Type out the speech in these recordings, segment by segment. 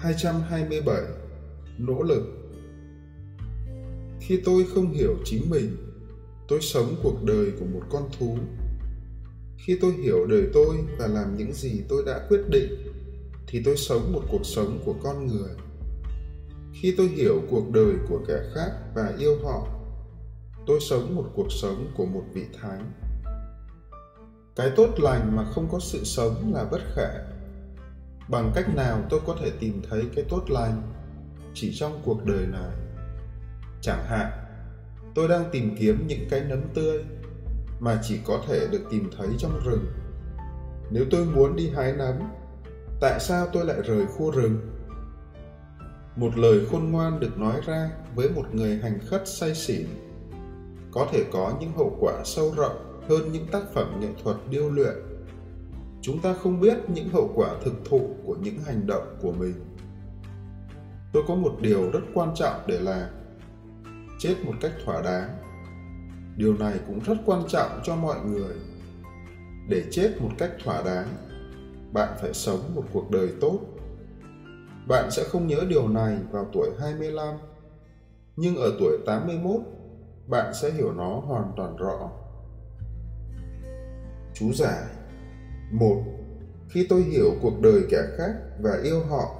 227 Nỗ lực Khi tôi không hiểu chính mình, tôi sống cuộc đời của một con thú. Khi tôi hiểu đời tôi và làm những gì tôi đã quyết định, thì tôi sống một cuộc sống của con người. Khi tôi hiểu cuộc đời của kẻ khác và yêu họ, tôi sống một cuộc sống của một vị thánh. Cái tốt lành mà không có sự sống là bất khả bằng cách nào tôi có thể tìm thấy cái tốt lành chỉ trong cuộc đời này? Chẳng hạn, tôi đang tìm kiếm những cái nấm tươi mà chỉ có thể được tìm thấy trong rừng. Nếu tôi muốn đi hái nấm, tại sao tôi lại rời khu rừng? Một lời khôn ngoan được nói ra với một người hành khất say xỉn có thể có những hậu quả sâu rộng hơn những tác phẩm nghệ thuật điêu luyện chúng ta không biết những hậu quả thực thụ của những hành động của mình. Tôi có một điều rất quan trọng để làm. Chết một cách thỏa đáng. Điều này cũng rất quan trọng cho mọi người. Để chết một cách thỏa đáng, bạn phải sống một cuộc đời tốt. Bạn sẽ không nhớ điều này vào tuổi 25 nhưng ở tuổi 81 bạn sẽ hiểu nó hoàn toàn rõ. Chú giải một, khi tôi hiểu cuộc đời kẻ khác và yêu họ,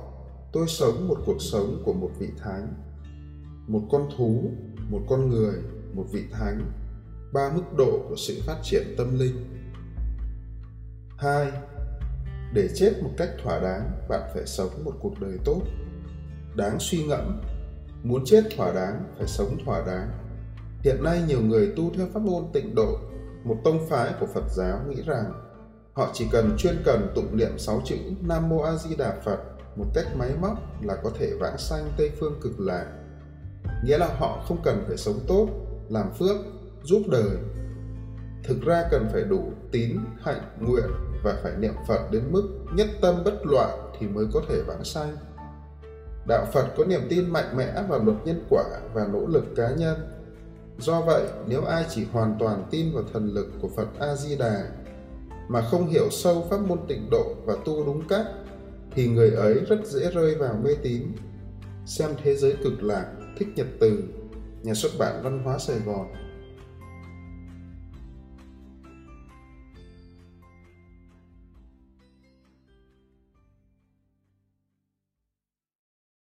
tôi sống một cuộc sống của một vị thánh. Một con thú, một con người, một vị thánh. Ba mức độ của sự phát triển tâm linh. Hai, để chết một cách thỏa đáng, bạn phải sống một cuộc đời tốt. Đáng suy ngẫm. Muốn chết thỏa đáng, phải sống thỏa đáng. Hiện nay nhiều người tu theo pháp môn tịnh độ. Một tông phái của phật giáo nghĩ rằng Họ chỉ cần chuyên cần tụng niệm sáu chữ Nam Mô A Di Đà Phật một cách máy móc là có thể vãng sanh Tây phương cực lạc. Nghĩa là họ không cần phải sống tốt, làm phước, giúp đời. Thực ra cần phải đủ tín, hạnh, nguyện và phải niệm Phật đến mức nhất tâm bất loạn thì mới có thể vãng sanh. Đạo Phật có niềm tin mạnh mẽ vào luật nhân quả và nỗ lực cá nhân. Do vậy, nếu ai chỉ hoàn toàn tin vào thần lực của Phật A-di-đà mà không hiểu sâu pháp môn tịnh độ và tu đúng cách, thì người ấy rất dễ rơi vào mê tín. Xem thế giới cực lạc, thích nhật từ, nhà xuất bản văn hóa sài gòn.